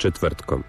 Četvrtkom.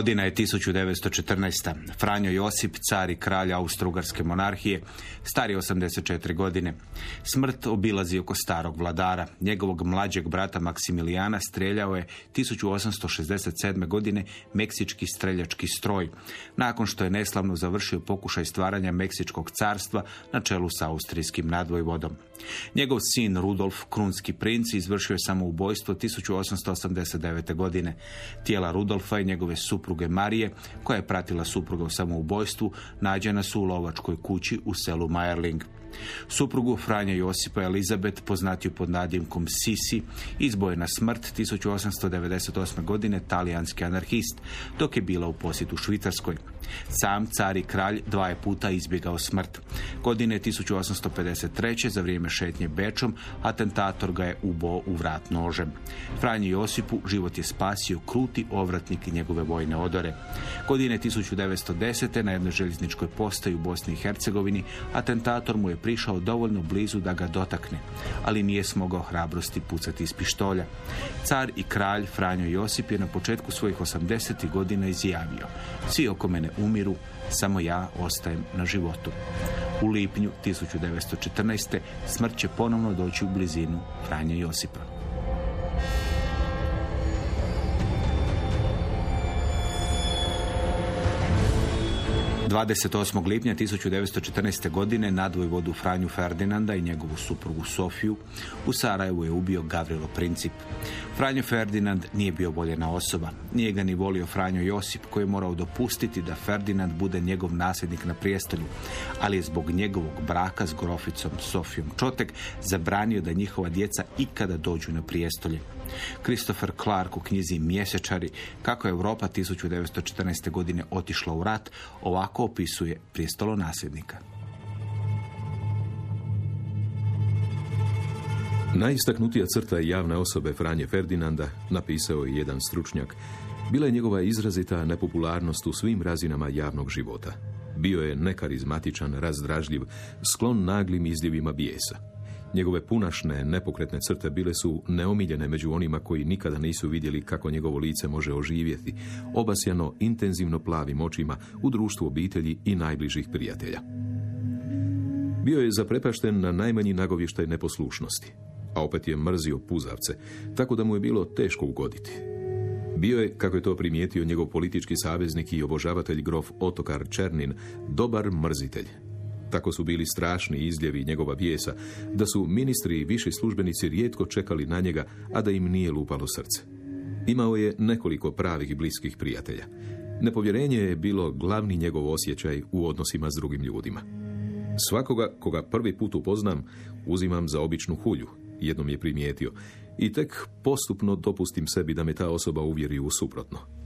Godina je 1914. Franjo Josip, car i kralj Austro-Ugarske monarhije, stari 84 godine. Smrt obilazi oko starog vladara. Njegovog mlađeg brata Maksimilijana streljao je 1867. godine meksički streljački stroj, nakon što je neslavno završio pokušaj stvaranja Meksičkog carstva na čelu s austrijskim nadvojvodom. Njegov sin Rudolf, krunski princ, izvršio je samoubojstvo 1889. godine. Tijela Rudolfa i njegove supruge Marije, koja je pratila supruga u samoubojstvu, nađena su u lovačkoj kući u selu Majerling. Suprugu Franja Josipa Elizabet, poznatiju pod nadimkom Sisi, izbojena smrt 1898. godine talijanski anarhist, dok je bila u posjetu Švicarskoj. Sam car i kralj dva je puta izbjegao smrt. Godine 1853. za vrijeme šetnje Bečom, atentator ga je ubao u vrat nožem. Franji Josipu život je spasio kruti ovratnik njegove vojne odore. Godine 1910. na jednoj željezničkoj postaji u Bosni i Hercegovini atentator mu je prišao dovoljno blizu da ga dotakne, ali nije smogao hrabrosti pucati iz pištolja. Car i kralj Franjo Josip je na početku svojih 80. godina izjavio Svi oko mene umiru, samo ja ostajem na životu. U lipnju 1914. smrt će ponovno doći u blizinu Franje Josipa. 28. lipnja 1914. godine nadvojvodu Franju Ferdinanda i njegovu suprugu Sofiju u Sarajevu je ubio Gavrilo Princip. Franjo Ferdinand nije bio voljena osoba. Nije ga ni volio Franjo Josip koji je morao dopustiti da Ferdinand bude njegov nasljednik na prijestolju, ali je zbog njegovog braka s groficom Sofijom Čotek zabranio da njihova djeca ikada dođu na prijestolje. Christopher Clark u knjizi Mjesečari kako je Europa 1914. godine otišla u rat ovako opisuje prijestolonasljednika. Najistaknutija crta javne osobe Franje Ferdinanda, napisao je jedan stručnjak, bila je njegova izrazita nepopularnost u svim razinama javnog života. Bio je nekarizmatičan, razdražljiv, sklon naglim izljevima bijesa. Njegove punašne, nepokretne crte bile su neomiljene među onima koji nikada nisu vidjeli kako njegovo lice može oživjeti, obasjano intenzivno plavim očima u društvu obitelji i najbližih prijatelja. Bio je zaprepašten na najmanji nagovještaj neposlušnosti, a opet je mrzio puzavce, tako da mu je bilo teško ugoditi. Bio je, kako je to primijetio njegov politički saveznik i obožavatelj grof Otokar Černin, dobar mrzitelj, tako su bili strašni izljevi njegova bijesa, da su ministri i viši službenici rijetko čekali na njega, a da im nije lupalo srce. Imao je nekoliko pravih i bliskih prijatelja. Nepovjerenje je bilo glavni njegov osjećaj u odnosima s drugim ljudima. Svakoga koga prvi put upoznam, uzimam za običnu hulju, jednom je primijetio, i tek postupno dopustim sebi da me ta osoba uvjeri u suprotno.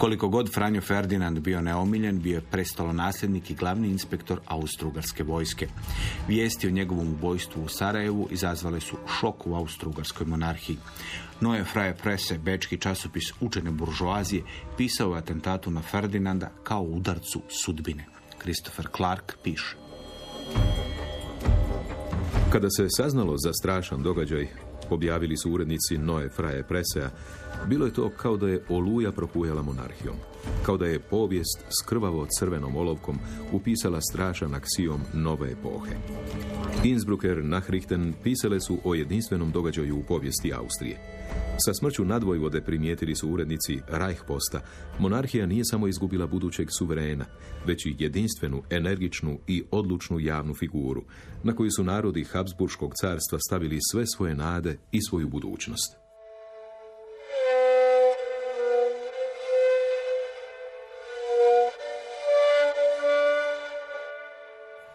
Koliko god Franjo Ferdinand bio neomiljen, bio je prestalo nasljednik i glavni inspektor Austrougarske vojske. Vijesti o njegovom ubojstvu u Sarajevu izazvale su šok u Austrougarskoj monarhiji. Noje Fraje Prese, bečki časopis učene buržoazije, pisao je atentatu na Ferdinanda kao udarcu sudbine. Christopher Clark piše. Kada se saznalo za strašan događaj, objavili su urednici Noe Fraje Presea, bilo je to kao da je oluja propujala monarhijom. Kao da je povijest s krvavo crvenom olovkom upisala strašan aksijom nove epohe. Innsbrucker Nachrichten pisale su o jedinstvenom događaju u povijesti Austrije. Sa smrću nadvojvode primijetili su urednici Reichposta. Monarhija nije samo izgubila budućeg suverena, već i jedinstvenu, energičnu i odlučnu javnu figuru, na koju su narodi Habsburškog carstva stavili sve svoje nade i svoju budućnost.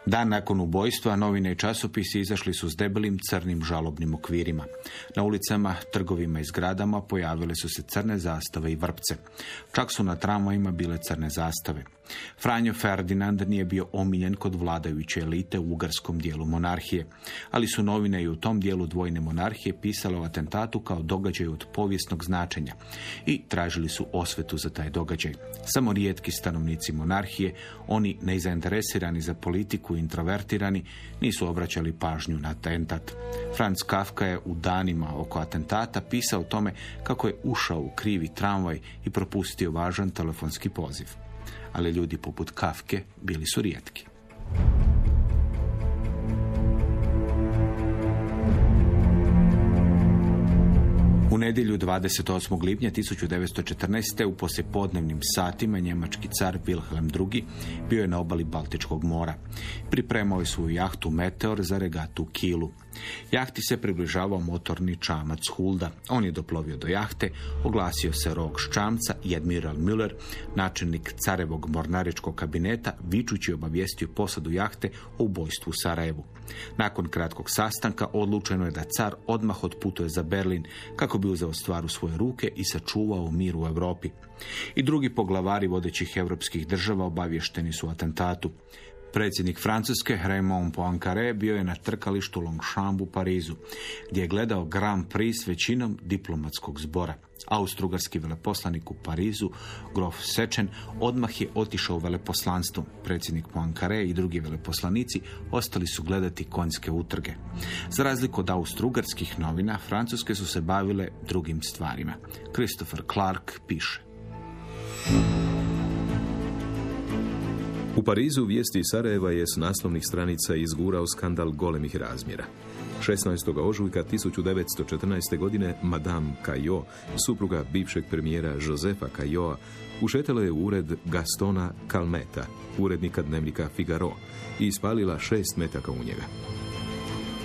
Dan nakon ubojstva novine i časopisi izašli su s debelim crnim žalobnim okvirima. Na ulicama, trgovima i zgradama pojavile su se crne zastave i vrpce. Čak su na tramvajima bile crne zastave. Franjo Ferdinand nije bio omiljen kod vladajuće elite u ugarskom dijelu monarhije, ali su novine i u tom dijelu dvojne monarhije pisale o atentatu kao događaju od povijesnog značenja i tražili su osvetu za taj događaj. Samo rijetki stanovnici monarhije, oni nezainteresirani za politiku i introvertirani, nisu obraćali pažnju na atentat. Franz Kafka je u danima oko atentata pisao o tome kako je ušao u krivi tramvaj i propustio važan telefonski poziv ali ljudi poput Kafke bili su rijetki. U nedjelju 28. lipnja 1914. u poslijepodnevnim satima njemački car Wilhelm II. bio je na obali Baltičkog mora. Pripremao je svoju jahtu Meteor za regatu Kilu. Jahti se približavao motorni čamac Hulda. On je doplovio do jahte, oglasio se rog ščamca i admiral Müller, načelnik carevog mornaričkog kabineta, vičući obavijestio posadu jahte o ubojstvu u Sarajevu. Nakon kratkog sastanka odlučeno je da car odmah otputuje za Berlin kako bi uzeo stvar u svoje ruke i sačuvao mir u Europi. I drugi poglavari vodećih europskih država obavješteni su atentatu. Predsjednik Francuske Raymond Poincaré bio je na trkalištu Longchamp u Parizu, gdje je gledao Grand Prix s većinom diplomatskog zbora. Austrugarski veleposlanik u Parizu, grof Sečen, odmah je otišao u veleposlanstvo. Predsjednik Poincaré i drugi veleposlanici ostali su gledati konjske utrge. Za razliku od austrugarskih novina, francuske su se bavile drugim stvarima. Christopher Clark piše. U Parizu vijesti Sarajeva je s naslovnih stranica izgurao skandal golemih razmjera. 16. ožujka 1914. godine Madame Caillot, supruga bivšeg premijera Josefa Cailloa, ušetala je u ured Gastona Calmeta, urednika dnevnika Figaro, i ispalila šest metaka u njega.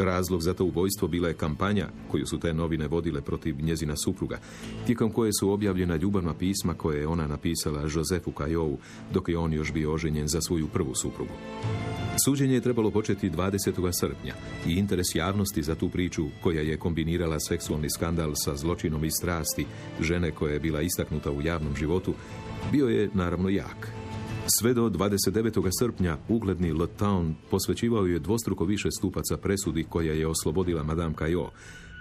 Razlog za to ubojstvo bila je kampanja koju su te novine vodile protiv njezina supruga, tijekom koje su objavljena ljubavna pisma koje je ona napisala Josefu Kajovu, dok je on još bio oženjen za svoju prvu suprugu. Suđenje je trebalo početi 20. srpnja i interes javnosti za tu priču, koja je kombinirala seksualni skandal sa zločinom i strasti žene koja je bila istaknuta u javnom životu, bio je naravno jak. Sve do 29. srpnja ugledni Le Town posvećivao je dvostruko više stupaca presudi koja je oslobodila Madame Caillot.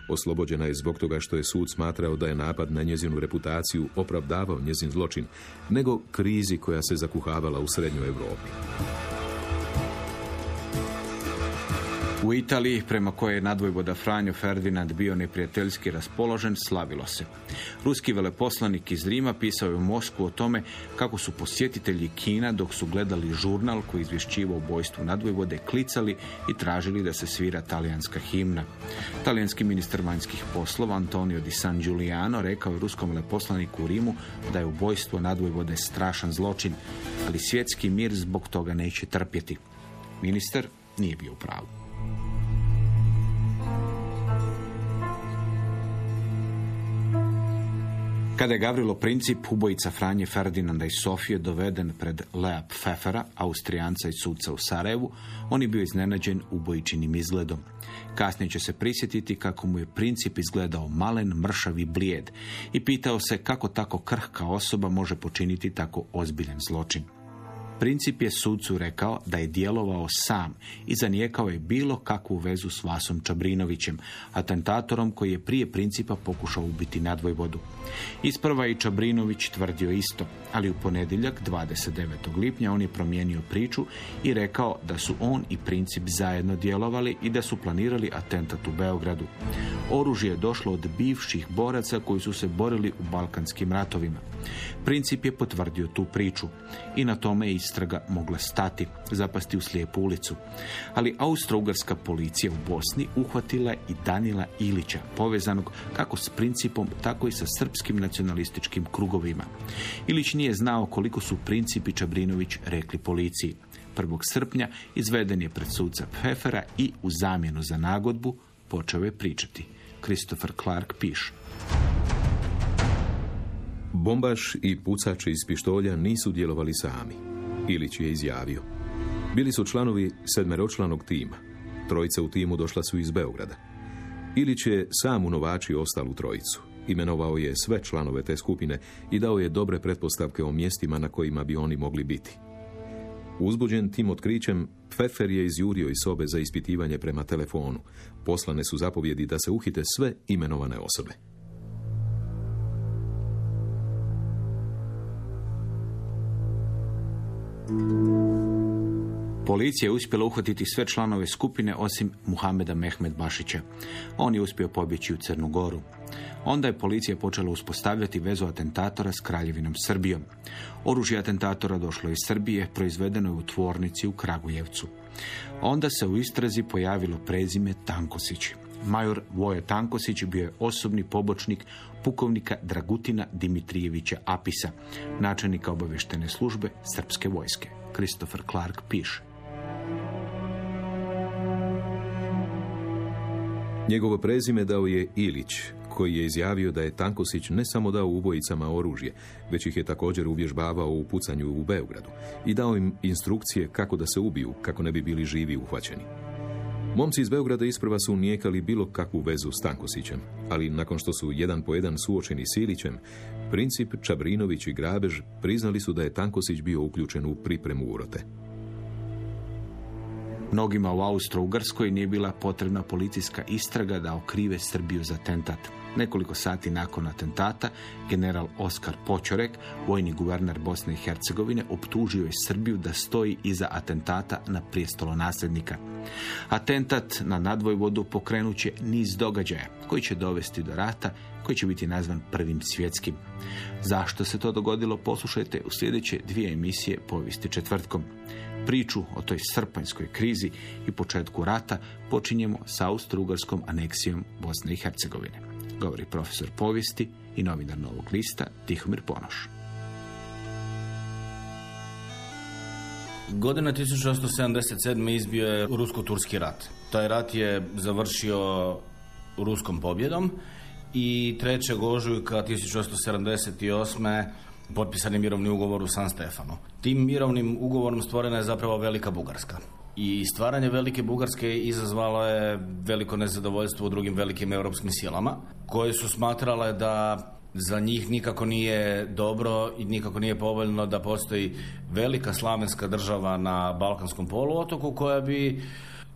Oslobođena je zbog toga što je sud smatrao da je napad na njezinu reputaciju opravdavao njezin zločin, nego krizi koja se zakuhavala u srednjoj Europi. U Italiji, prema kojoj je nadvojvoda Franjo Ferdinand bio neprijateljski raspoložen, slavilo se. Ruski veleposlanik iz Rima pisao je u Moskvu o tome kako su posjetitelji Kina, dok su gledali žurnal koji izvješćivao o bojstvu nadvojvode, klicali i tražili da se svira talijanska himna. Talijanski ministar vanjskih poslova Antonio di San Giuliano rekao je ruskom veleposlaniku u Rimu da je ubojstvo nadvojvode strašan zločin, ali svjetski mir zbog toga neće trpjeti. Ministar nije bio u pravu. Kada je Gavrilo Princip, ubojica Franje Ferdinanda i Sofije, doveden pred Lea Pfeffera, Austrijanca i sudca u Sarajevu, on je bio iznenađen ubojičinim izgledom. Kasnije će se prisjetiti kako mu je Princip izgledao malen, mršav i blijed i pitao se kako tako krhka osoba može počiniti tako ozbiljan zločin. Princip je sudcu rekao da je djelovao sam i zanijekao je bilo kakvu vezu s Vasom Čabrinovićem, atentatorom koji je prije principa pokušao ubiti nadvojvodu. Isprva je i Čabrinović tvrdio isto, ali u ponedjeljak 29. lipnja on je promijenio priču i rekao da su on i princip zajedno djelovali i da su planirali atentat u Beogradu. Oružje je došlo od bivših boraca koji su se borili u Balkanskim ratovima. Princip je potvrdio tu priču i na tome je istraga mogla stati, zapasti u slijepu ulicu. Ali austro-ugarska policija u Bosni uhvatila i Danila Ilića, povezanog kako s principom, tako i sa srpskim nacionalističkim krugovima. Ilić nije znao koliko su princip i Čabrinović rekli policiji. 1. srpnja izveden je pred sudca Pfeffera i u zamjenu za nagodbu počeo je pričati. Christopher Clark piše. Bombaš i pucači iz pištolja nisu djelovali sami. Ilić je izjavio. Bili su članovi sedmeročlanog tima. Trojica u timu došla su iz Beograda. Ilić je sam u novači ostalu trojicu. Imenovao je sve članove te skupine i dao je dobre pretpostavke o mjestima na kojima bi oni mogli biti. Uzbuđen tim otkrićem, Pfeffer je izjurio iz sobe za ispitivanje prema telefonu. Poslane su zapovjedi da se uhite sve imenovane osobe. Policija je uspjela uhvatiti sve članove skupine osim Muhameda Mehmed Bašića. On je uspio pobjeći u Crnu Goru. Onda je policija počela uspostavljati vezu atentatora s kraljevinom Srbijom. Oružje atentatora došlo iz Srbije, proizvedeno je u tvornici u Kragujevcu. Onda se u istrazi pojavilo prezime Tankosić. Major Voje Tankosić bio je osobni pobočnik pukovnika Dragutina Dimitrijevića Apisa, načelnika obaveštene službe srpske vojske. Christopher Clark piše. Njegovo prezime dao je Ilić, koji je izjavio da je Tankosić ne samo dao ubojicama oružje, već ih je također uvježbavao u pucanju u Beogradu i dao im instrukcije kako da se ubiju, kako ne bi bili živi uhvaćeni. Momci iz Beograda isprva su nijekali bilo kakvu vezu s Tankosićem, ali nakon što su jedan po jedan suočeni s Ilićem, Princip, Čabrinović i Grabež priznali su da je Tankosić bio uključen u pripremu urote. Mnogima u Austro-Ugarskoj nije bila potrebna policijska istraga da okrive Srbiju za atentat. Nekoliko sati nakon atentata, general Oskar Počorek, vojni guverner Bosne i Hercegovine, optužio je Srbiju da stoji iza atentata na prijestolo nasljednika. Atentat na nadvojvodu pokrenut će niz događaja koji će dovesti do rata koji će biti nazvan prvim svjetskim. Zašto se to dogodilo poslušajte u sljedeće dvije emisije povijesti četvrtkom. Priču o toj srpanjskoj krizi i početku rata počinjemo sa austro-ugarskom aneksijom Bosne i Hercegovine. Govori profesor povijesti i novinar Novog lista Tihomir Ponoš. Godina 1877. izbio je rusko-turski rat. Taj rat je završio ruskom pobjedom i 3. ožujka 1878. potpisan je mirovni ugovor u San Stefano. Tim mirovnim ugovorom stvorena je zapravo Velika Bugarska. I stvaranje Velike Bugarske izazvalo je veliko nezadovoljstvo u drugim velikim europskim silama, koje su smatrale da za njih nikako nije dobro i nikako nije povoljno da postoji velika slavenska država na Balkanskom poluotoku koja bi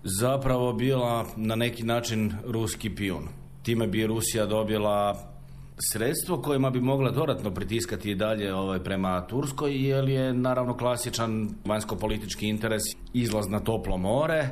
zapravo bila na neki način ruski pijun. Time bi Rusija dobila sredstvo kojima bi mogla dodatno pritiskati i dalje ovaj, prema Turskoj, jer je naravno klasičan vanjsko-politički interes izlaz na toplo more,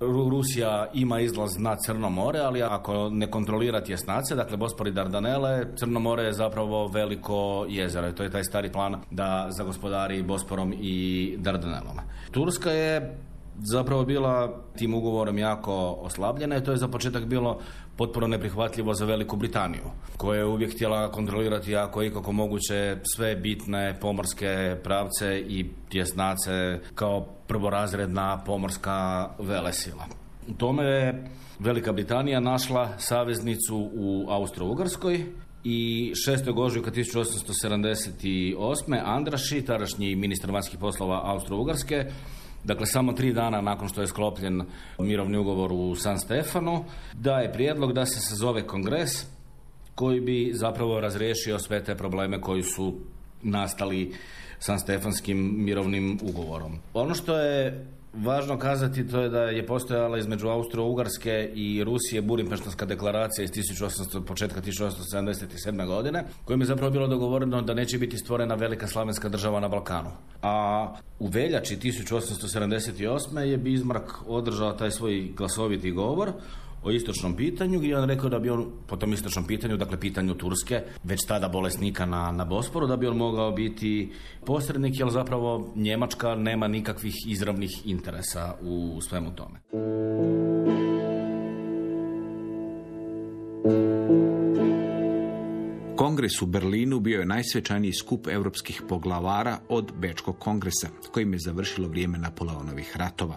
Rusija ima izlaz na Crno more, ali ako ne kontrolira tjesnace, dakle Bospor i Dardanele, Crno more je zapravo veliko jezero. To je taj stari plan da zagospodari Bosporom i Dardanelom. Turska je zapravo bila tim ugovorom jako oslabljena i to je za početak bilo potpuno neprihvatljivo za Veliku Britaniju, koja je uvijek htjela kontrolirati jako i kako moguće sve bitne pomorske pravce i tjesnace kao prvorazredna pomorska velesila. U tome je Velika Britanija našla saveznicu u Austro-Ugarskoj i 6. ožujka 1878. Andraši, tadašnji ministar vanjskih poslova Austro-Ugarske, Dakle, samo tri dana nakon što je sklopljen mirovni ugovor u San Stefanu, daje prijedlog da se sazove kongres koji bi zapravo razriješio sve te probleme koji su nastali San Stefanskim mirovnim ugovorom. Ono što je Važno kazati to je da je postojala između Austro-Ugarske i Rusije Budimpeštanska deklaracija iz 1800, početka 1877. godine, kojim je zapravo bilo dogovoreno da neće biti stvorena velika slavenska država na Balkanu. A u veljači 1878. je Bismarck održao taj svoj glasoviti govor o istočnom pitanju i on rekao da bi on po tom istočnom pitanju, dakle pitanju Turske, već tada bolesnika na, na Bosporu, da bi on mogao biti posrednik, jer zapravo Njemačka nema nikakvih izravnih interesa u svemu tome. Kongres u Berlinu bio je najsvečaniji skup europskih poglavara od Bečkog kongresa, kojim je završilo vrijeme Napoleonovih ratova.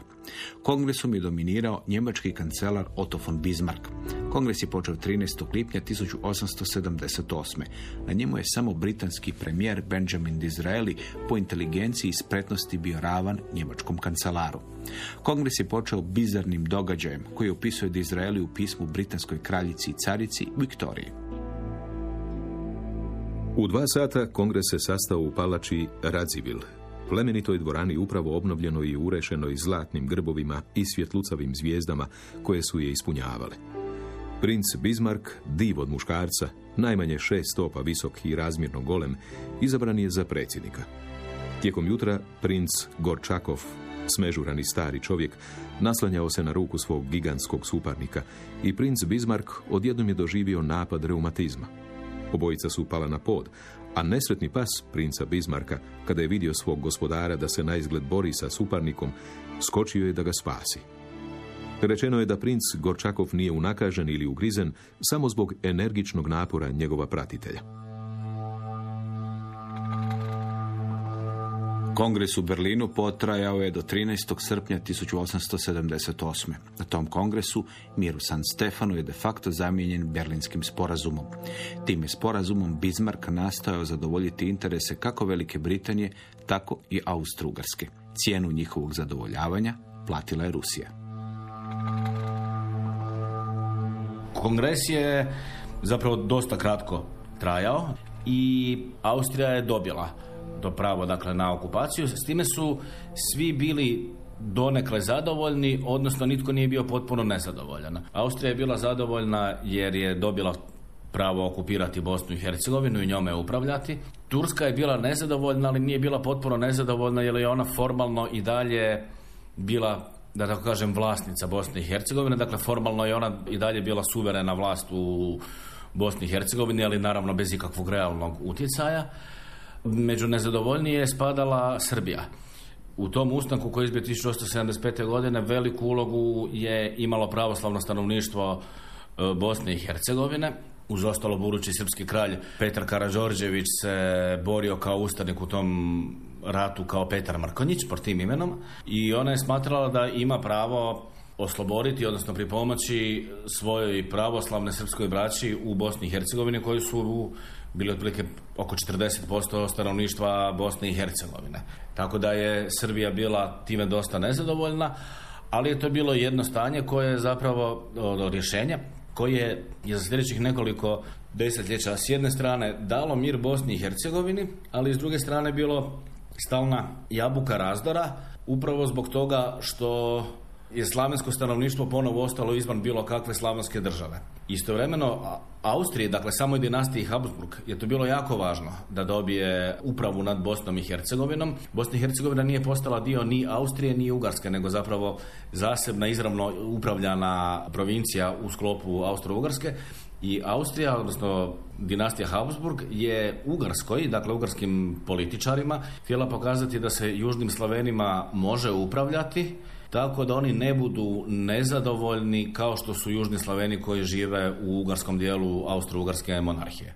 Kongresom je dominirao njemački kancelar Otto von Bismarck. Kongres je počeo 13. lipnja 1878. Na njemu je samo britanski premijer Benjamin Disraeli po inteligenciji i spretnosti bio ravan njemačkom kancelaru. Kongres je počeo bizarnim događajem koji opisuje Disraeli u pismu britanskoj kraljici i carici Viktoriji. U dva sata kongres se sastao u palači Radzivil, plemenitoj dvorani upravo obnovljenoj i urešenoj zlatnim grbovima i svjetlucavim zvijezdama koje su je ispunjavale. Princ Bismarck, div od muškarca, najmanje šest stopa visok i razmjerno golem, izabran je za predsjednika. Tijekom jutra princ Gorčakov, smežurani stari čovjek, naslanjao se na ruku svog gigantskog suparnika i princ Bismarck odjednom je doživio napad reumatizma. Obojica su pala na pod, a nesretni pas princa Bismarka, kada je vidio svog gospodara da se na izgled bori sa suparnikom, skočio je da ga spasi. Rečeno je da princ Gorčakov nije unakažen ili ugrizen samo zbog energičnog napora njegova pratitelja. Kongres u Berlinu potrajao je do 13. srpnja 1878. Na tom kongresu mir u San Stefanu je de facto zamijenjen Berlinskim sporazumom. Time sporazumom Bismarck nastojao zadovoljiti interese kako Velike Britanije, tako i Austro-Ugarske. Cijenu njihovog zadovoljavanja platila je Rusija. Kongres je zapravo dosta kratko trajao i Austrija je dobila to pravo dakle, na okupaciju. S time su svi bili donekle zadovoljni, odnosno nitko nije bio potpuno nezadovoljan. Austrija je bila zadovoljna jer je dobila pravo okupirati Bosnu i Hercegovinu i njome upravljati. Turska je bila nezadovoljna, ali nije bila potpuno nezadovoljna jer je ona formalno i dalje bila da tako kažem vlasnica Bosne i Hercegovine, dakle formalno je ona i dalje bila suverena vlast u Bosni i Hercegovini, ali naravno bez ikakvog realnog utjecaja. Među nezadovoljnije je spadala Srbija. U tom ustanku koji je izbio 1875. godine veliku ulogu je imalo pravoslavno stanovništvo e, Bosne i Hercegovine. Uz ostalo budući srpski kralj Petar Karađorđević se borio kao ustanik u tom ratu kao Petar Markonjić pod tim imenom i ona je smatrala da ima pravo osloboditi, odnosno pripomoći svojoj pravoslavne srpskoj braći u Bosni i Hercegovini koji su bili otprilike oko 40% stanovništva Bosne i Hercegovine. Tako da je Srbija bila time dosta nezadovoljna, ali je to bilo jedno stanje koje je zapravo do rješenja koje je za sljedećih nekoliko desetljeća s jedne strane dalo mir Bosni i Hercegovini, ali s druge strane bilo stalna jabuka razdora, upravo zbog toga što je slavensko stanovništvo ponovo ostalo izvan bilo kakve slavenske države. Istovremeno, Austrije, dakle samoj dinastiji Habsburg, je to bilo jako važno da dobije upravu nad Bosnom i Hercegovinom. Bosna i Hercegovina nije postala dio ni Austrije ni Ugarske, nego zapravo zasebna izravno upravljana provincija u sklopu Austro-Ugarske i Austrija, odnosno dinastija Habsburg, je Ugarskoj, dakle ugarskim političarima, htjela pokazati da se južnim Slavenima može upravljati, tako da oni ne budu nezadovoljni kao što su južni Slaveni koji žive u ugarskom dijelu Austro-Ugarske monarhije.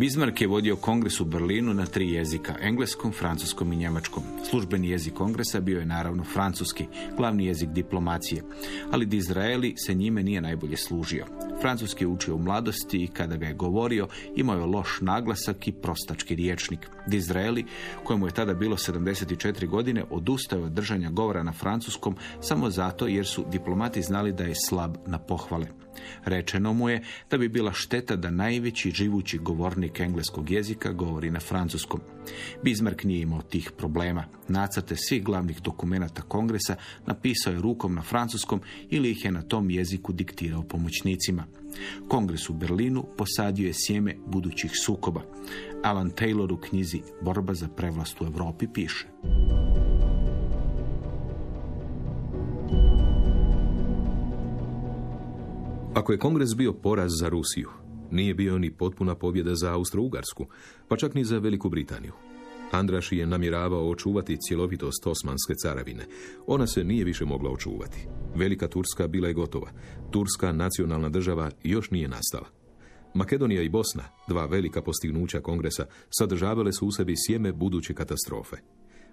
Bismarck je vodio kongres u Berlinu na tri jezika, engleskom, francuskom i njemačkom. Službeni jezik kongresa bio je naravno francuski, glavni jezik diplomacije, ali Dizraeli se njime nije najbolje služio. Francuski je učio u mladosti i kada ga je govorio imao je loš naglasak i prostački riječnik. Dizraeli, kojemu je tada bilo 74 godine, odustao od držanja govora na francuskom samo zato jer su diplomati znali da je slab na pohvale. Rečeno mu je da bi bila šteta da najveći živući govornik engleskog jezika govori na francuskom. Bismarck nije imao tih problema. Nacrte svih glavnih dokumenata kongresa napisao je rukom na francuskom ili ih je na tom jeziku diktirao pomoćnicima. Kongres u Berlinu posadio je sjeme budućih sukoba. Alan Taylor u knjizi Borba za prevlast u Europi piše. Ako je kongres bio poraz za Rusiju, nije bio ni potpuna pobjeda za Austro-Ugarsku, pa čak ni za Veliku Britaniju. Andraš je namjeravao očuvati cjelovitost Osmanske caravine. Ona se nije više mogla očuvati. Velika Turska bila je gotova. Turska nacionalna država još nije nastala. Makedonija i Bosna, dva velika postignuća kongresa, sadržavale su u sebi sjeme buduće katastrofe.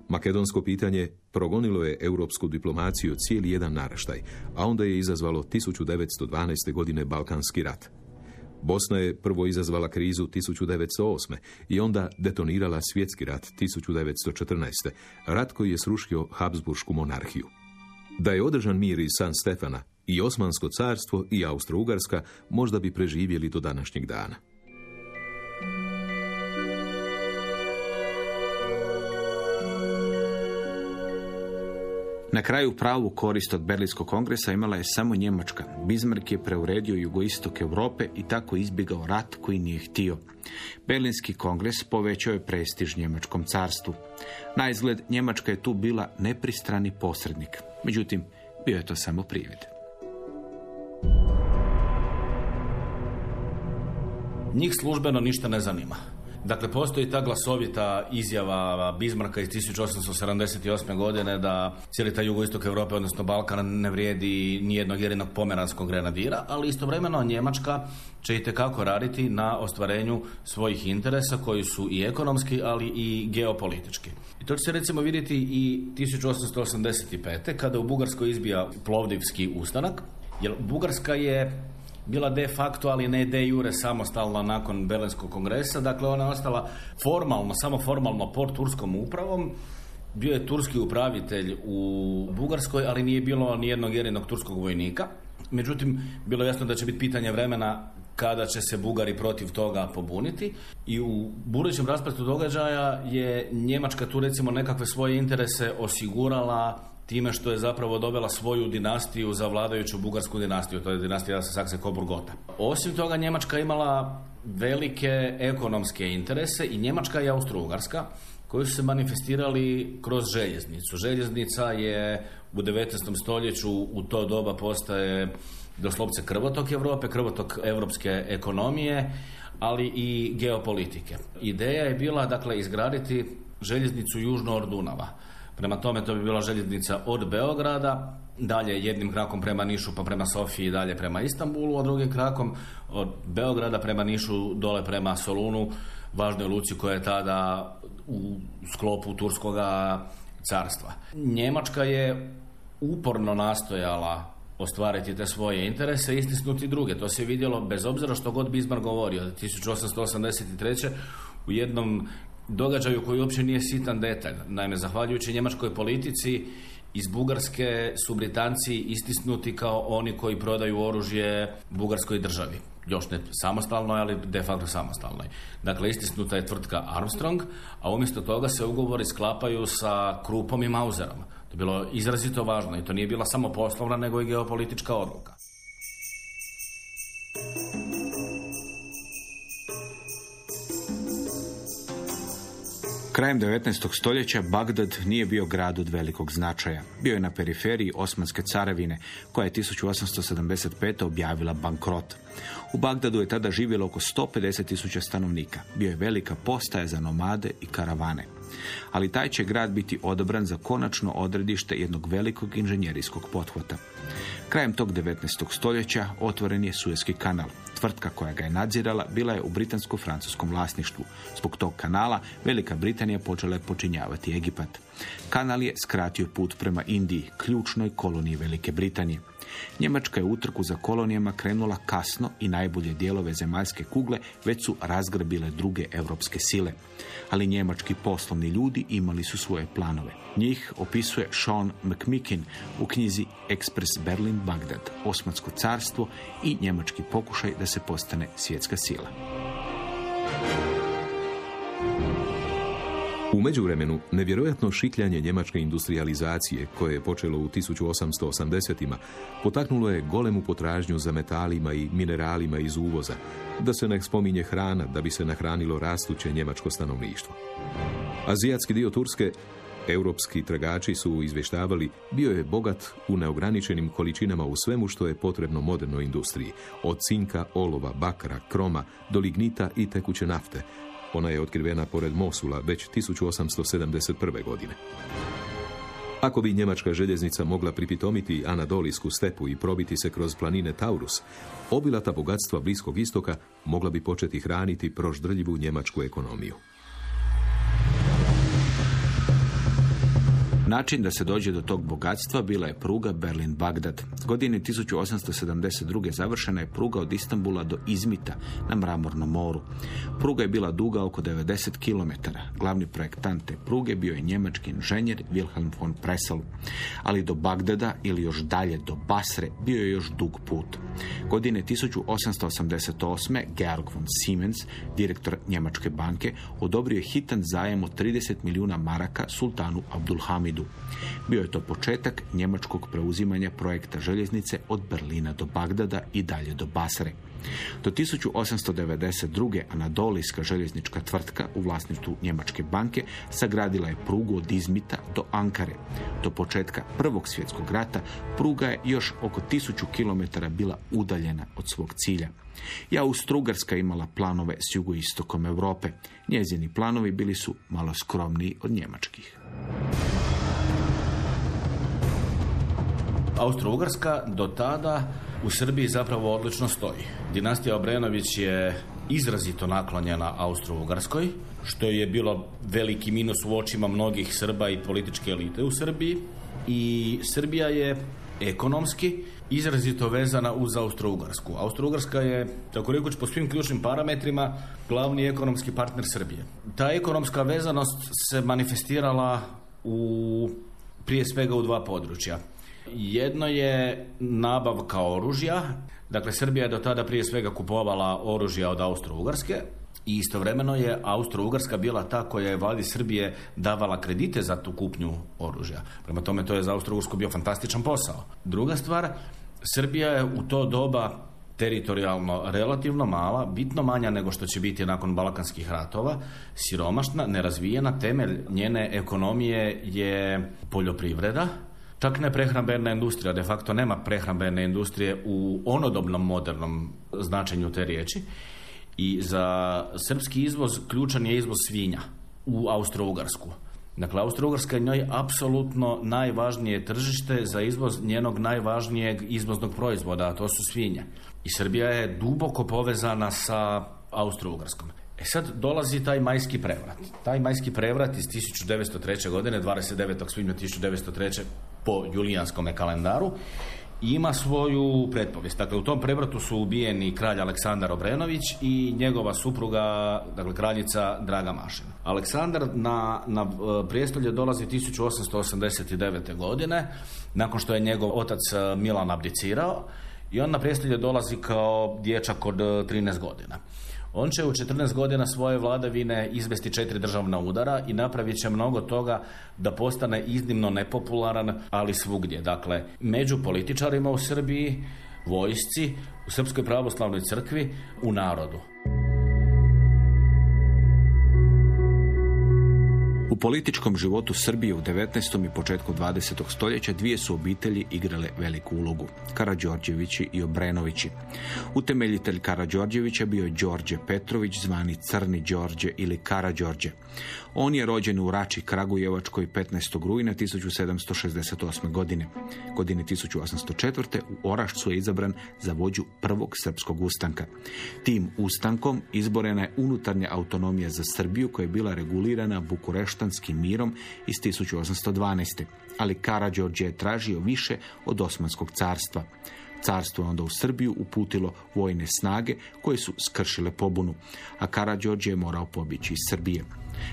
Makedonsko pitanje progonilo je europsku diplomaciju cijeli jedan naraštaj, a onda je izazvalo 1912. godine Balkanski rat. Bosna je prvo izazvala krizu 1908. i onda detonirala svjetski rat 1914. Rat koji je srušio Habsburšku monarhiju. Da je održan mir iz San Stefana, i Osmansko carstvo i Austro-Ugarska možda bi preživjeli do današnjeg dana. Na kraju pravu korist od Berlinskog kongresa imala je samo Njemačka. Bismarck je preuredio jugoistok Europe i tako izbjegao rat koji nije htio. Berlinski kongres povećao je prestiž Njemačkom carstvu. Na izgled Njemačka je tu bila nepristrani posrednik. Međutim, bio je to samo privid. Njih službeno ništa ne zanima. Dakle, postoji ta glasovita izjava Bismarcka iz 1878. godine da cijeli taj jugoistok Europe, odnosno Balkan, ne vrijedi nijednog jedinog pomeranskog grenadira, ali istovremeno Njemačka će i tekako raditi na ostvarenju svojih interesa koji su i ekonomski, ali i geopolitički. I to će se recimo vidjeti i 1885. kada u Bugarskoj izbija Plovdivski ustanak, jer Bugarska je bila de facto, ali ne de jure samostalna nakon Berlinskog kongresa. Dakle, ona je ostala formalno, samo formalno pod turskom upravom. Bio je turski upravitelj u Bugarskoj, ali nije bilo ni jednog jedinog turskog vojnika. Međutim, bilo je jasno da će biti pitanje vremena kada će se Bugari protiv toga pobuniti i u budućem raspletu događaja je Njemačka tu recimo nekakve svoje interese osigurala time što je zapravo dovela svoju dinastiju za vladajuću bugarsku dinastiju, to je dinastija Sakse Koburgota. Osim toga, Njemačka imala velike ekonomske interese i Njemačka i Austro-Ugarska koji su se manifestirali kroz željeznicu. Željeznica je u 19. stoljeću u to doba postaje doslovce krvotok Europe, krvotok europske ekonomije, ali i geopolitike. Ideja je bila dakle izgraditi željeznicu južno od Dunava. Prema tome to bi bila željeznica od Beograda, dalje jednim krakom prema Nišu pa prema Sofiji dalje prema Istanbulu, a drugim krakom od Beograda prema Nišu dole prema Solunu, važnoj luci koja je tada u sklopu Turskoga carstva. Njemačka je uporno nastojala ostvariti te svoje interese i istisnuti druge. To se je vidjelo bez obzira što god Bismarck govorio. 1883. u jednom događaju koji uopće nije sitan detalj. Naime, zahvaljujući njemačkoj politici, iz Bugarske su Britanci istisnuti kao oni koji prodaju oružje Bugarskoj državi. Još ne samostalno, ali de facto samostalnoj. Dakle, istisnuta je tvrtka Armstrong, a umjesto toga se ugovori sklapaju sa Krupom i Mauserom. To je bilo izrazito važno i to nije bila samo poslovna, nego i geopolitička odluka. Krajem 19. stoljeća Bagdad nije bio grad od velikog značaja. Bio je na periferiji Osmanske caravine, koja je 1875. objavila bankrot. U Bagdadu je tada živjelo oko 150 tisuća stanovnika. Bio je velika postaja za nomade i karavane. Ali taj će grad biti odobran za konačno odredište jednog velikog inženjerijskog pothvata. Krajem tog 19. stoljeća otvoren je Suezki kanal. Tvrtka koja ga je nadzirala bila je u britansko-francuskom vlasništvu. Zbog tog kanala Velika Britanija počela je počinjavati Egipat. Kanal je skratio put prema Indiji, ključnoj koloniji Velike Britanije. Njemačka je utrku za kolonijama krenula kasno i najbolje dijelove zemaljske kugle već su razgrabile druge europske sile. Ali njemački poslovni ljudi imali su svoje planove. Njih opisuje Sean McMicken u knjizi Express Berlin Bagdad, Osmansko carstvo i njemački pokušaj da se postane svjetska sila. U međuvremenu, nevjerojatno šikljanje njemačke industrializacije, koje je počelo u 1880-ima, potaknulo je golemu potražnju za metalima i mineralima iz uvoza, da se ne spominje hrana da bi se nahranilo rastuće njemačko stanovništvo. Azijatski dio Turske, europski tragači su izvještavali, bio je bogat u neograničenim količinama u svemu što je potrebno modernoj industriji, od cinka, olova, bakra, kroma do lignita i tekuće nafte, ona je otkrivena pored Mosula već 1871. godine. Ako bi njemačka željeznica mogla pripitomiti Anadolijsku stepu i probiti se kroz planine Taurus, obilata bogatstva Bliskog istoka mogla bi početi hraniti proždrljivu njemačku ekonomiju. Način da se dođe do tog bogatstva bila je pruga Berlin-Bagdad. Godine 1872. završena je pruga od Istambula do Izmita na Mramornom moru. Pruga je bila duga oko 90 km. Glavni projektant te pruge bio je njemački inženjer Wilhelm von Pressel. Ali do Bagdada ili još dalje do Basre bio je još dug put. Godine 1888. Georg von Siemens, direktor Njemačke banke, odobrio je hitan zajem od 30 milijuna maraka sultanu Abdulhamidu. Bio je to početak njemačkog preuzimanja projekta željeznice od Berlina do Bagdada i dalje do Basre. Do 1892. Anadolijska željeznička tvrtka u vlasništvu Njemačke banke sagradila je prugu od Izmita do Ankare. Do početka Prvog svjetskog rata pruga je još oko tisuću kilometara bila udaljena od svog cilja. I Austrougarska imala planove s jugoistokom Europe. Njezini planovi bili su malo skromniji od njemačkih. Austro-Ugarska do tada u Srbiji zapravo odlično stoji. Dinastija Obrenović je izrazito naklonjena Austro-Ugarskoj, što je bilo veliki minus u očima mnogih Srba i političke elite u Srbiji. I Srbija je ekonomski izrazito vezana uz Austro-Ugarsku. Austro-Ugarska je, tako rekuć, po svim ključnim parametrima glavni ekonomski partner Srbije. Ta ekonomska vezanost se manifestirala u prije svega u dva područja. Jedno je nabavka oružja, dakle Srbija je do tada prije svega kupovala oružja od Austro-Ugarske i istovremeno je Austro-Ugarska bila ta koja je vladi Srbije davala kredite za tu kupnju oružja. Prema tome to je za Austro-Ugarsku bio fantastičan posao. Druga stvar, Srbija je u to doba teritorijalno relativno mala, bitno manja nego što će biti nakon Balkanskih ratova, siromašna, nerazvijena, temelj njene ekonomije je poljoprivreda, Čak ne prehrambena industrija, de facto nema prehrambene industrije u onodobnom modernom značenju te riječi. I za srpski izvoz ključan je izvoz svinja u Austro-Ugarsku. Dakle, Austro-Ugarska je njoj apsolutno najvažnije tržište za izvoz njenog najvažnijeg izvoznog proizvoda, a to su svinje. I Srbija je duboko povezana sa Austro-Ugarskom. E sad dolazi taj majski prevrat. Taj majski prevrat iz 1903. godine, 29. svibnja 1903. po julijanskom kalendaru, ima svoju pretpovijest. Dakle, u tom prevratu su ubijeni kralj Aleksandar Obrenović i njegova supruga, dakle, kraljica Draga Mašina. Aleksandar na, na e, prijestolje dolazi 1889. godine, nakon što je njegov otac e, Milan abdicirao, i on na prijestolje dolazi kao dječak od 13 e, godina. On će u 14 godina svoje vladavine izvesti četiri državna udara i napravit će mnogo toga da postane iznimno nepopularan, ali svugdje. Dakle, među političarima u Srbiji, vojsci, u Srpskoj pravoslavnoj crkvi, u narodu. U političkom životu Srbije u 19. i početku 20. stoljeća dvije su obitelji igrale veliku ulogu. Karađorđevići i Obrenovići. Utemeljitelj Karađorđevića bio je Đorđe Petrović, zvani Crni Đorđe ili Karađorđe. On je rođen u Rači Kragujevačkoj 15. rujna 1768. godine. Godine 1804. u Orašcu je izabran za vođu prvog srpskog ustanka. Tim ustankom izborena je unutarnja autonomija za Srbiju koja je bila regulirana Bukureštom Moštanskim mirom iz 1812. Ali Karađorđe je tražio više od Osmanskog carstva. Carstvo je onda u Srbiju uputilo vojne snage koje su skršile pobunu, a Karađorđe je morao pobjeći iz Srbije.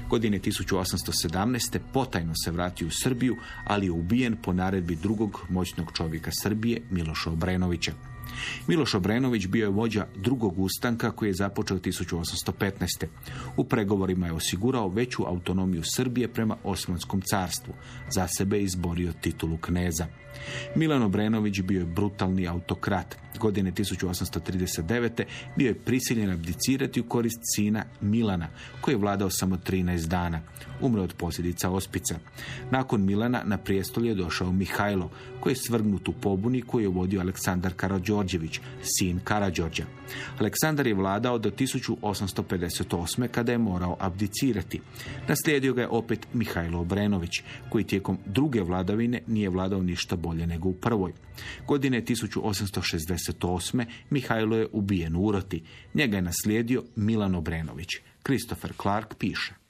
Godine 1817. potajno se vratio u Srbiju, ali je ubijen po naredbi drugog moćnog čovjeka Srbije, Miloša Obrenovića. Miloš Obrenović bio je vođa drugog ustanka koji je započeo 1815. U pregovorima je osigurao veću autonomiju Srbije prema Osmanskom carstvu. Za sebe je izborio titulu kneza. Milan Obrenović bio je brutalni autokrat. Godine 1839. bio je prisiljen abdicirati u korist sina Milana, koji je vladao samo 13 dana. Umro od posljedica ospica. Nakon Milana na prijestolje je došao Mihajlo, koji je svrgnut u pobuni koju je vodio Aleksandar Karadžorđević, sin Karadžorđa. Aleksandar je vladao do 1858. kada je morao abdicirati. Naslijedio ga je opet Mihajlo Obrenović, koji tijekom druge vladavine nije vladao ništa bolje nego u prvoj. Godine 1868. Mihajlo je ubijen u uroti. Njega je naslijedio Milan Obrenović. Christopher Clark piše.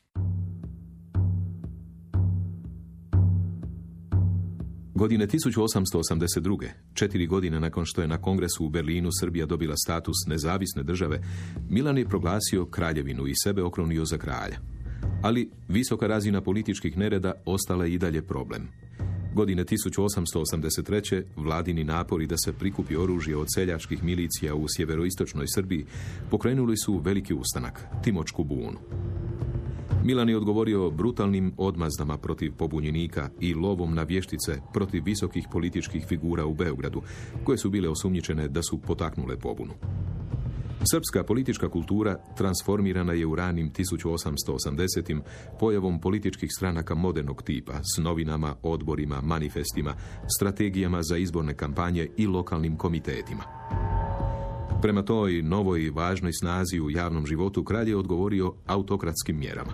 Godine 1882. četiri godine nakon što je na kongresu u Berlinu Srbija dobila status nezavisne države, Milan je proglasio kraljevinu i sebe okronio za kralja. Ali visoka razina političkih nereda ostala je i dalje problem. Godine 1883. vladini napori da se prikupi oružje od seljačkih milicija u sjeveroistočnoj Srbiji pokrenuli su veliki ustanak, Timočku bunu. Milan je odgovorio brutalnim odmazdama protiv pobunjenika i lovom na vještice protiv visokih političkih figura u Beogradu, koje su bile osumnjičene da su potaknule pobunu. Srpska politička kultura transformirana je u ranim 1880. pojavom političkih stranaka modernog tipa s novinama, odborima, manifestima, strategijama za izborne kampanje i lokalnim komitetima. Prema toj novoj važnoj snazi u javnom životu kralj je odgovorio autokratskim mjerama.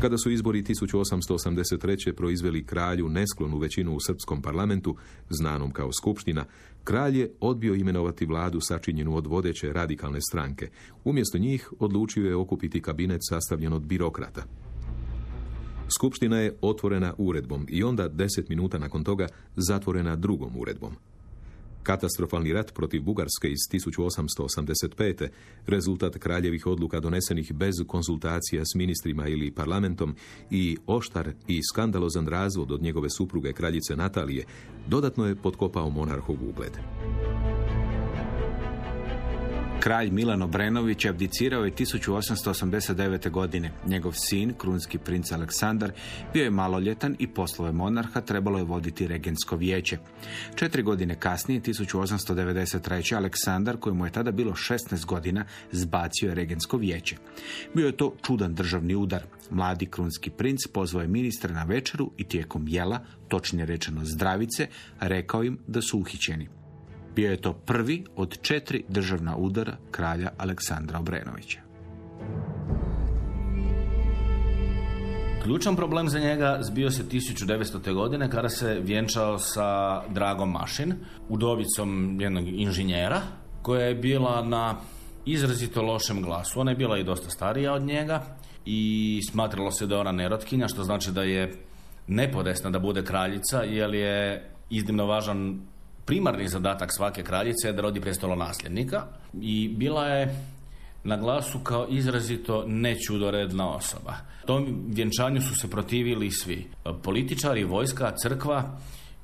Kada su izbori 1883. proizveli kralju nesklonu većinu u srpskom parlamentu, znanom kao skupština, kralj je odbio imenovati vladu sačinjenu od vodeće radikalne stranke. Umjesto njih odlučio je okupiti kabinet sastavljen od birokrata. Skupština je otvorena uredbom i onda deset minuta nakon toga zatvorena drugom uredbom. Katastrofalni rat protiv Bugarske iz 1885. rezultat kraljevih odluka donesenih bez konsultacija s ministrima ili parlamentom i oštar i skandalozan razvod od njegove supruge kraljice Natalije dodatno je potkopao monarhov ugled. Kralj Milan Obrenović abdicirao je 1889. godine. Njegov sin, krunski princ Aleksandar, bio je maloljetan i poslove monarha trebalo je voditi regensko vijeće. Četiri godine kasnije, 1893. Aleksandar, kojemu je tada bilo 16 godina, zbacio je regensko vijeće. Bio je to čudan državni udar. Mladi krunski princ pozvao je ministra na večeru i tijekom jela, točnije rečeno zdravice, rekao im da su uhićeni. Bio je to prvi od četiri državna udara kralja Aleksandra Obrenovića. Ključan problem za njega zbio se 1900. godine kada se vjenčao sa Dragom Mašin, udovicom jednog inženjera, koja je bila na izrazito lošem glasu. Ona je bila i dosta starija od njega i smatralo se da je ona nerotkinja, što znači da je nepodesna da bude kraljica, jer je iznimno važan primarni zadatak svake kraljice je da rodi nasljednika i bila je na glasu kao izrazito nečudoredna osoba. Tom vjenčanju su se protivili svi. Političari, vojska, crkva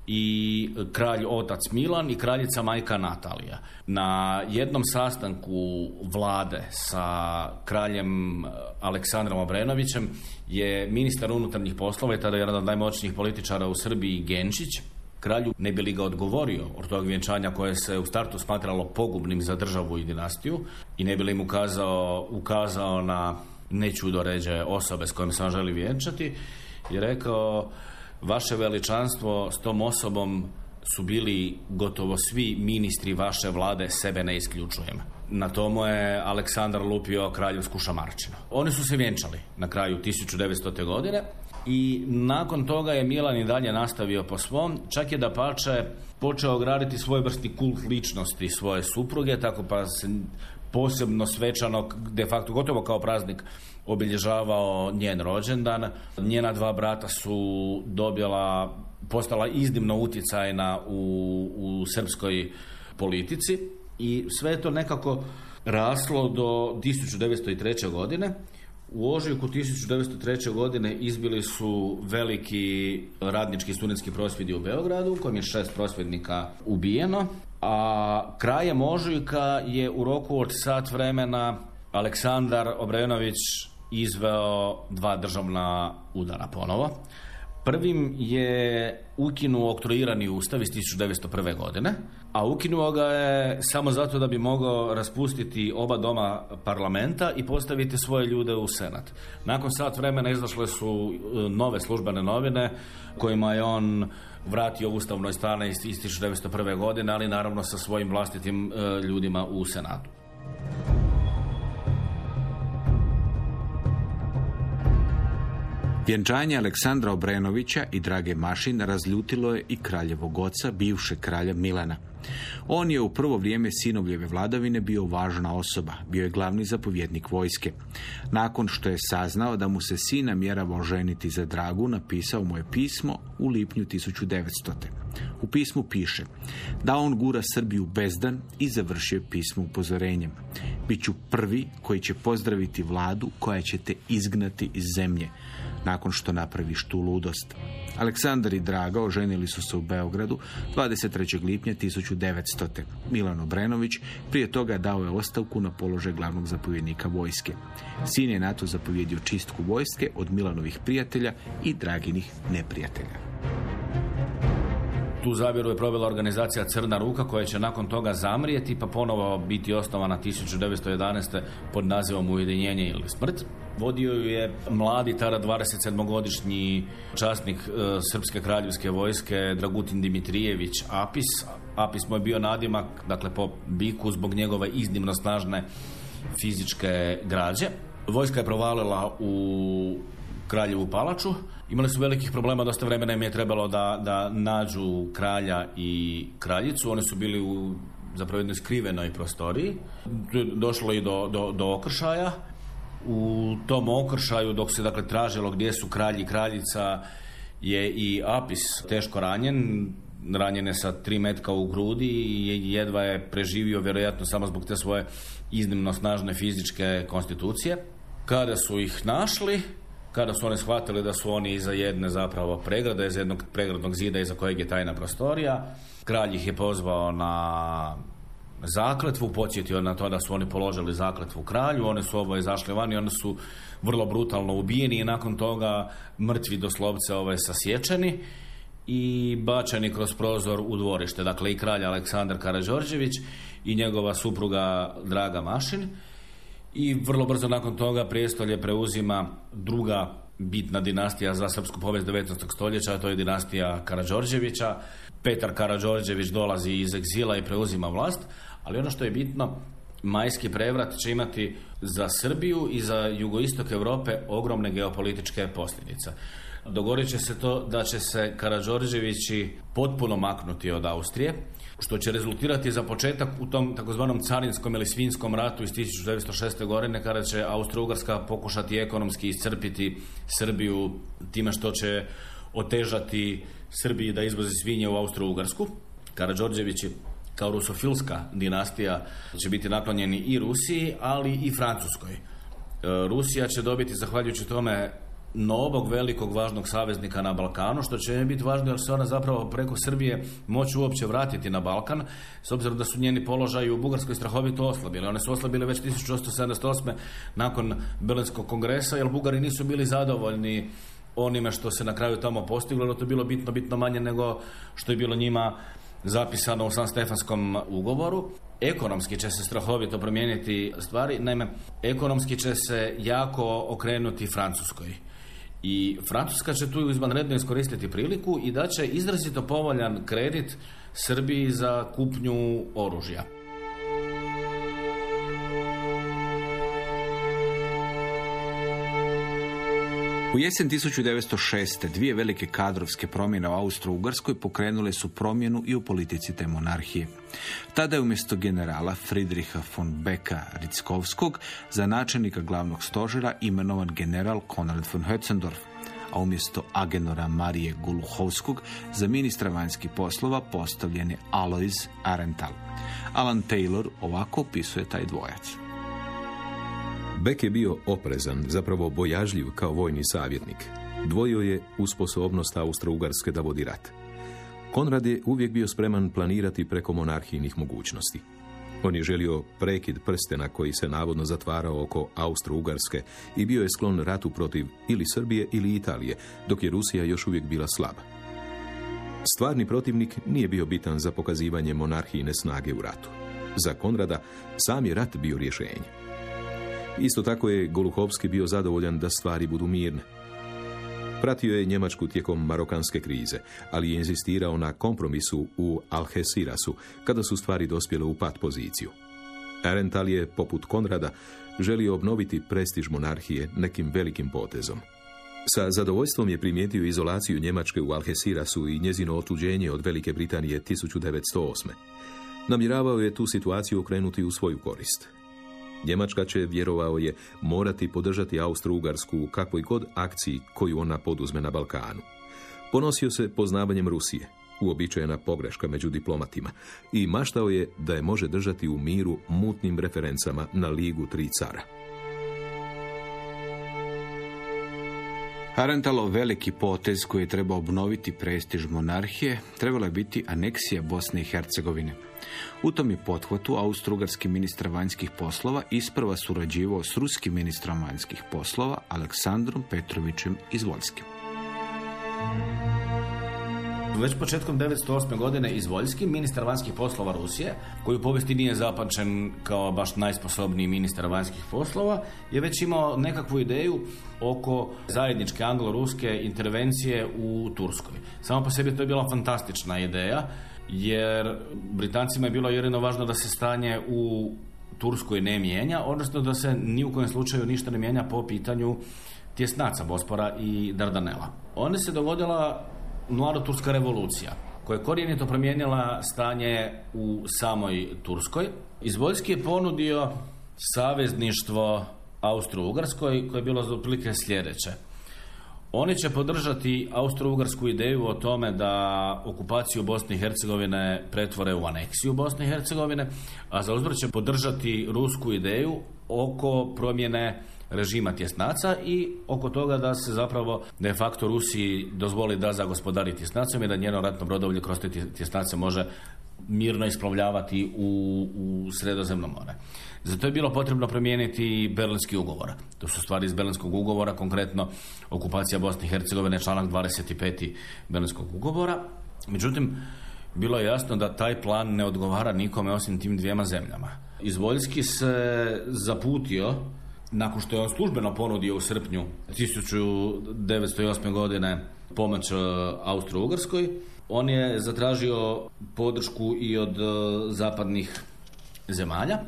i kralj otac Milan i kraljica majka Natalija. Na jednom sastanku vlade sa kraljem Aleksandrom Obrenovićem je ministar unutarnjih poslova i tada jedan od najmoćnijih političara u Srbiji Genčić kralju ne bi li ga odgovorio od tog vjenčanja koje se u startu smatralo pogubnim za državu i dinastiju i ne bi li mu ukazao, ukazao na nečudoređe osobe s kojim se želi vjenčati i rekao vaše veličanstvo s tom osobom su bili gotovo svi ministri vaše vlade, sebe ne isključujem. Na tomu je Aleksandar lupio kraljevsku šamarčinu. Oni su se vjenčali na kraju 1900. godine I nakon toga je Milan i dalje nastavio po svom, čak je da pače počeo graditi svojevrsni kult ličnosti svoje supruge, tako pa se posebno svečano, de facto gotovo kao praznik obilježavao njen rođendan. Njena dva brata su dobila, postala iznimno utjecajna u, u srpskoj politici i sve je to nekako raslo do 1903. godine. U ožujku 1903. godine izbili su veliki radnički studentski prosvjedi u Beogradu, u kojem je šest prosvjednika ubijeno, a krajem ožujka je u roku od sat vremena Aleksandar Obrenović izveo dva državna udara ponovo. Prvim je ukinuo oktroirani ustav iz 1901. godine, a ukinuo ga je samo zato da bi mogao raspustiti oba doma parlamenta i postaviti svoje ljude u senat. Nakon sat vremena izašle su e, nove službene novine kojima je on vratio ustavnoj stane iz 1901. godine, ali naravno sa svojim vlastitim e, ljudima u senatu. Vjenčanje Aleksandra Obrenovića i Drage Mašin razljutilo je i kraljevog oca, bivšeg kralja Milana. On je u prvo vrijeme sinovljeve vladavine bio važna osoba, bio je glavni zapovjednik vojske. Nakon što je saznao da mu se sin namjerava oženiti za Dragu, napisao mu je pismo u lipnju 1900. U pismu piše da on gura Srbiju bezdan i završio pismo upozorenjem. Biću prvi koji će pozdraviti vladu koja će te izgnati iz zemlje nakon što napraviš tu ludost. Aleksandar i Draga oženili su se u Beogradu 23. lipnja 1900. Milan Obrenović prije toga dao je ostavku na položaj glavnog zapovjednika vojske. Sin je NATO zapovjedio čistku vojske od Milanovih prijatelja i Draginih neprijatelja. Tu zavjeru je provela organizacija Crna ruka koja će nakon toga zamrijeti pa ponovo biti osnovana 1911. pod nazivom Ujedinjenje ili smrt. Vodio ju je mladi tada 27-godišnji časnik e, Srpske kraljevske vojske Dragutin Dimitrijević Apis. Apis mu je bio nadimak, dakle po biku zbog njegove iznimno snažne fizičke građe. Vojska je provalila u Kraljevu palaču. Imali su velikih problema, dosta vremena im je trebalo da, da nađu kralja i kraljicu. Oni su bili u zapravo jednoj skrivenoj prostoriji. Došlo i do, do, do okršaja. U tom okršaju, dok se dakle tražilo gdje su kralj i kraljica, je i Apis teško ranjen, ranjen je sa tri metka u grudi i jedva je preživio vjerojatno samo zbog te svoje iznimno snažne fizičke konstitucije. Kada su ih našli, kada su oni shvatili da su oni iza jedne zapravo pregrade, iza jednog pregradnog zida iza kojeg je tajna prostorija, kralj ih je pozvao na zakletvu, podsjetio na to da su oni položili zakletvu kralju, oni su ovo izašli van i oni su vrlo brutalno ubijeni i nakon toga mrtvi doslovce ovaj sasječeni i bačeni kroz prozor u dvorište. Dakle, i kralj Aleksandar Karađorđević i njegova supruga Draga Mašin. I vrlo brzo nakon toga prijestolje preuzima druga bitna dinastija za srpsku povijest 19. stoljeća, to je dinastija Karađorđevića. Petar Karađorđević dolazi iz egzila i preuzima vlast, ali ono što je bitno, majski prevrat će imati za Srbiju i za jugoistok Europe ogromne geopolitičke posljedice. Dogodit će se to da će se Karađorđevići potpuno maknuti od Austrije, što će rezultirati za početak u tom takozvanom carinskom ili svinskom ratu iz 1906. godine kada će Austro-Ugarska pokušati ekonomski iscrpiti Srbiju time što će otežati Srbiji da izvozi svinje u Austro-Ugarsku. Karadžorđevići kao rusofilska dinastija će biti naklonjeni i Rusiji, ali i Francuskoj. E, Rusija će dobiti, zahvaljujući tome, novog velikog važnog saveznika na Balkanu, što će biti važno jer se ona zapravo preko Srbije moći uopće vratiti na Balkan, s obzirom da su njeni položaji u Bugarskoj strahovito oslabili. One su oslabile već 1878. nakon Berlinskog kongresa, jer Bugari nisu bili zadovoljni onime što se na kraju tamo postiglo, jer to je bilo bitno, bitno manje nego što je bilo njima zapisano u San Stefanskom ugovoru. Ekonomski će se strahovito promijeniti stvari, naime, ekonomski će se jako okrenuti Francuskoj. I Francuska će tu izvanredno iskoristiti priliku i da će izrazito povoljan kredit Srbiji za kupnju oružja. U jesen 1906. dvije velike kadrovske promjene u Austro-Ugarskoj pokrenule su promjenu i u politici te monarhije. Tada je umjesto generala Friedricha von Becka Rickovskog za načelnika glavnog stožera imenovan general Konrad von Hötzendorf, a umjesto agenora Marije Guluhovskog za ministra vanjskih poslova postavljen je Alois Arental. Alan Taylor ovako opisuje taj dvojac. Beck je bio oprezan, zapravo bojažljiv kao vojni savjetnik. Dvojio je u sposobnost Austro-Ugarske da vodi rat. Konrad je uvijek bio spreman planirati preko monarhijnih mogućnosti. On je želio prekid prstena koji se navodno zatvarao oko Austro-Ugarske i bio je sklon ratu protiv ili Srbije ili Italije, dok je Rusija još uvijek bila slaba. Stvarni protivnik nije bio bitan za pokazivanje monarhijne snage u ratu. Za Konrada sam je rat bio rješenje. Isto tako je Goluhovski bio zadovoljan da stvari budu mirne. Pratio je Njemačku tijekom marokanske krize, ali je inzistirao na kompromisu u Alhesirasu, kada su stvari dospjele u pat poziciju. Arental je, poput Konrada, želio obnoviti prestiž monarhije nekim velikim potezom. Sa zadovoljstvom je primijetio izolaciju Njemačke u Alhesirasu i njezino otuđenje od Velike Britanije 1908. Namjeravao je tu situaciju okrenuti u svoju korist. Njemačka će, vjerovao je, morati podržati Austro-Ugarsku u kakvoj god akciji koju ona poduzme na Balkanu. Ponosio se poznavanjem Rusije, uobičajena pogreška među diplomatima, i maštao je da je može držati u miru mutnim referencama na Ligu Tri cara. Arentalov veliki potez koji je trebao obnoviti prestiž monarhije trebala je biti aneksija Bosne i Hercegovine. U tom je pothvatu austrougarski ministar vanjskih poslova isprva surađivao s ruskim ministrom vanjskih poslova Aleksandrom Petrovićem Izvolskim. Već početkom 1908. godine Izvoljski, ministar vanjskih poslova Rusije, koji u povijesti nije zapamćen kao baš najsposobniji ministar vanjskih poslova, je već imao nekakvu ideju oko zajedničke anglo-ruske intervencije u Turskoj. Samo po sebi to je bila fantastična ideja, jer Britancima je bilo jedino važno da se stanje u Turskoj ne mijenja, odnosno da se ni u kojem slučaju ništa ne mijenja po pitanju tjesnaca Bospora i Dardanela. Ona se dogodila mladoturska revolucija koja je korijenito promijenila stanje u samoj Turskoj. Izvoljski je ponudio savezništvo Austro-Ugarskoj koje je bilo za otprilike sljedeće. Oni će podržati austro-ugarsku ideju o tome da okupaciju Bosne i Hercegovine pretvore u aneksiju Bosne i Hercegovine, a za uzvrat će podržati rusku ideju oko promjene režima tjesnaca i oko toga da se zapravo de facto Rusiji dozvoli da zagospodari tjesnacom i da njeno ratno brodovlje kroz te tjesnace može mirno isplovljavati u, u sredozemno more. Zato je bilo potrebno promijeniti Berlinski ugovor. To su stvari iz Berlinskog ugovora, konkretno okupacija Bosne i Hercegovine, članak 25. Berlinskog ugovora. Međutim, bilo je jasno da taj plan ne odgovara nikome osim tim dvijema zemljama. Izvoljski se zaputio nakon što je on službeno ponudio u srpnju 1908. godine pomoć e, Austro-Ugrskoj, on je zatražio podršku i od e, zapadnih zemalja.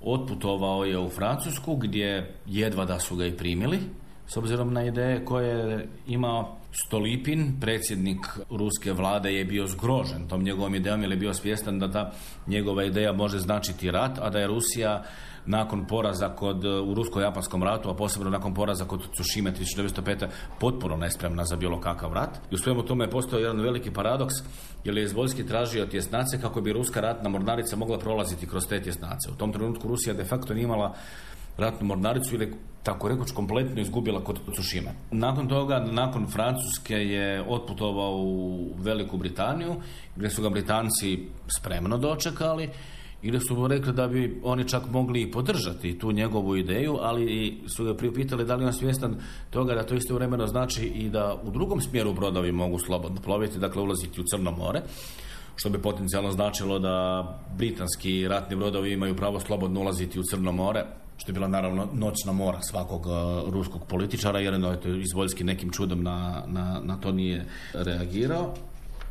Otputovao je u Francusku gdje jedva da su ga i primili s obzirom na ideje koje je imao Stolipin, predsjednik ruske vlade, je bio zgrožen tom njegovom idejom jer je bio svjestan da ta njegova ideja može značiti rat, a da je Rusija nakon poraza kod, u rusko-japanskom ratu, a posebno nakon poraza kod Tsushima 1905. potpuno nespremna za bilo kakav rat. I u svemu tome je postao jedan veliki paradoks, jer je Izvoljski tražio tjesnace kako bi ruska ratna mornarica mogla prolaziti kroz te tjesnace. U tom trenutku Rusija de facto nije imala ratnu mornaricu ili tako rekoć kompletno izgubila kod Tsushima. Nakon toga, nakon Francuske je otputovao u Veliku Britaniju, gdje su ga Britanci spremno dočekali i gdje su mu rekli da bi oni čak mogli i podržati tu njegovu ideju, ali su ga priupitali da li on svjestan toga da to isto vremeno znači i da u drugom smjeru brodovi mogu slobodno ploviti, dakle ulaziti u Crno more što bi potencijalno značilo da britanski ratni brodovi imaju pravo slobodno ulaziti u Crno more, što je bila naravno noćna mora svakog uh, ruskog političara, jer je Izvoljski nekim čudom na, na, na to nije reagirao.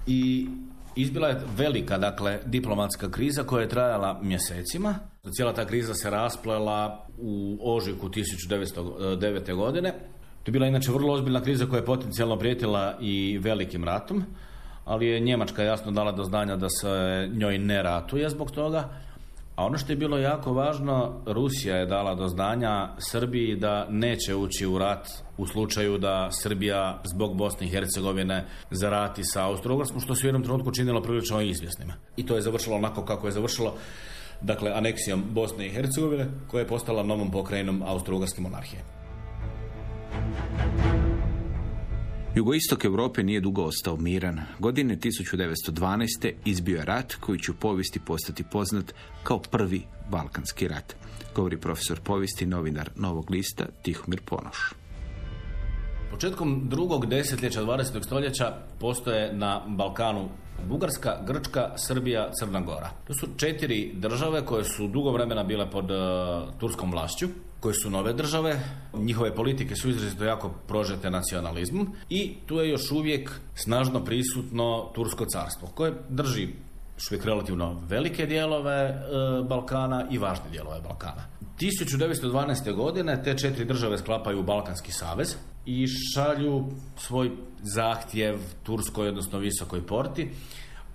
I izbila je velika, dakle, diplomatska kriza koja je trajala mjesecima. Cijela ta kriza se rasplela u ožujku 1909. godine. To je bila inače vrlo ozbiljna kriza koja je potencijalno prijetila i velikim ratom, ali je Njemačka jasno dala do znanja da se njoj ne ratuje zbog toga. A ono što je bilo jako važno, Rusija je dala do znanja Srbiji da neće ući u rat u slučaju da Srbija zbog Bosne i Hercegovine zarati sa austro što se u jednom trenutku činilo prilično izvjesnima. I to je završilo onako kako je završilo, dakle aneksijom Bosne i Hercegovine koja je postala novom pokrajinom austro-ugarske monarhije. Jugoistok Europe nije dugo ostao miran. Godine 1912. izbio je rat koji će u povijesti postati poznat kao prvi Balkanski rat, govori profesor povijesti novinar Novog lista Tihomir Ponoš. Početkom drugog desetljeća 20. stoljeća postoje na Balkanu Bugarska, Grčka, Srbija, Crna Gora. To su četiri države koje su dugo vremena bile pod uh, turskom vlašću, koje su nove države, njihove politike su izrazito jako prožete nacionalizmom i tu je još uvijek snažno prisutno Tursko carstvo koje drži još uvijek relativno velike dijelove uh, Balkana i važne dijelove Balkana. 1912. godine te četiri države sklapaju Balkanski savez i šalju svoj zahtjev Turskoj, odnosno Visokoj porti.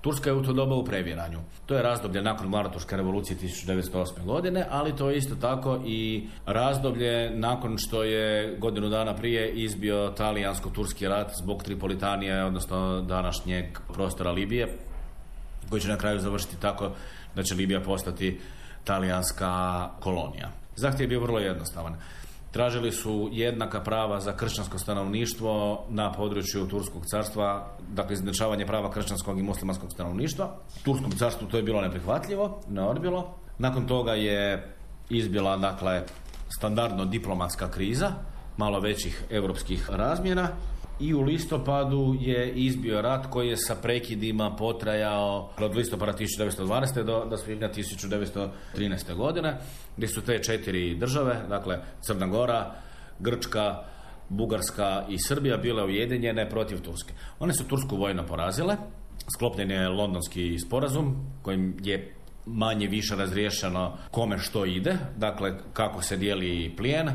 Turska je u to doba u previranju. To je razdoblje nakon Maratoške revolucije 1908. godine, ali to je isto tako i razdoblje nakon što je godinu dana prije izbio talijansko-turski rat zbog Tripolitanije, odnosno današnjeg prostora Libije, koji će na kraju završiti tako da će Libija postati talijanska kolonija. Zahtjev je bio vrlo jednostavan. Tražili su jednaka prava za kršćansko stanovništvo na području Turskog carstva, dakle izjednačavanje prava kršćanskog i muslimanskog stanovništva. Turskom carstvu to je bilo neprihvatljivo, neodbilo. Nakon toga je izbila dakle standardno diplomatska kriza, malo većih europskih razmjera i u listopadu je izbio rat koji je sa prekidima potrajao od listopada 1912. do, do svibnja 1913. godine, gdje su te četiri države, dakle Crna Gora, Grčka, Bugarska i Srbija bile ujedinjene protiv Turske. One su Tursku vojno porazile, sklopljen je londonski sporazum kojim je manje više razriješeno kome što ide, dakle kako se dijeli plijen,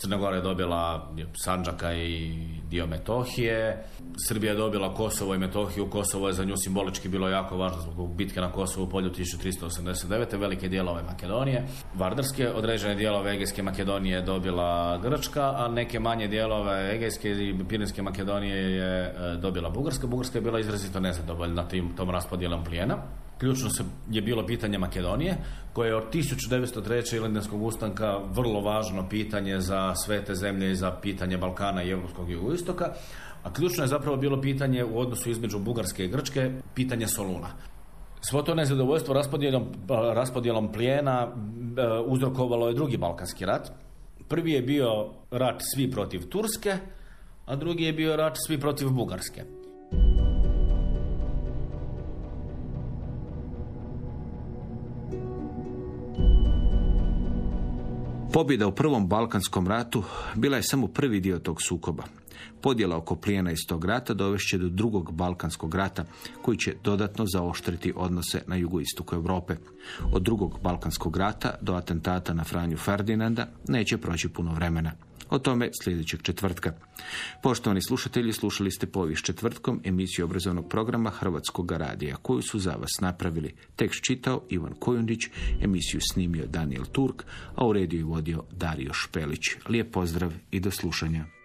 Crna Gora je dobila Sanđaka i dio Metohije. Srbija je dobila Kosovo i Metohiju. Kosovo je za nju simbolički bilo jako važno zbog bitke na Kosovu u polju 1389. Velike dijelove Makedonije. Vardarske određene dijelove Egejske Makedonije je dobila Grčka, a neke manje dijelove Egejske i Pirinske Makedonije je e, dobila Bugarska. Bugarska je bila izrazito nezadovoljna tim, tom raspodjelom plijena. Ključno se je bilo pitanje Makedonije, koje je od 1903. Ilendenskog ustanka vrlo važno pitanje za sve te zemlje i za pitanje Balkana i Europskog jugoistoka, a ključno je zapravo bilo pitanje u odnosu između Bugarske i Grčke, pitanje Soluna. Svo to nezadovoljstvo raspodjelom, raspodjelom plijena e, uzrokovalo je drugi Balkanski rat. Prvi je bio rat svi protiv Turske, a drugi je bio rat svi protiv Bugarske. Pobjeda u prvom Balkanskom ratu bila je samo prvi dio tog sukoba. Podjela oko plijena iz tog rata dovešće do drugog Balkanskog rata, koji će dodatno zaoštriti odnose na jugoistoku Europe. Od drugog Balkanskog rata do atentata na Franju Ferdinanda neće proći puno vremena. O tome sljedećeg četvrtka. Poštovani slušatelji, slušali ste povijest četvrtkom emisiju obrazovnog programa Hrvatskog radija, koju su za vas napravili. Tekst čitao Ivan Kojundić, emisiju snimio Daniel Turk, a u rediju vodio Dario Špelić. Lijep pozdrav i do slušanja.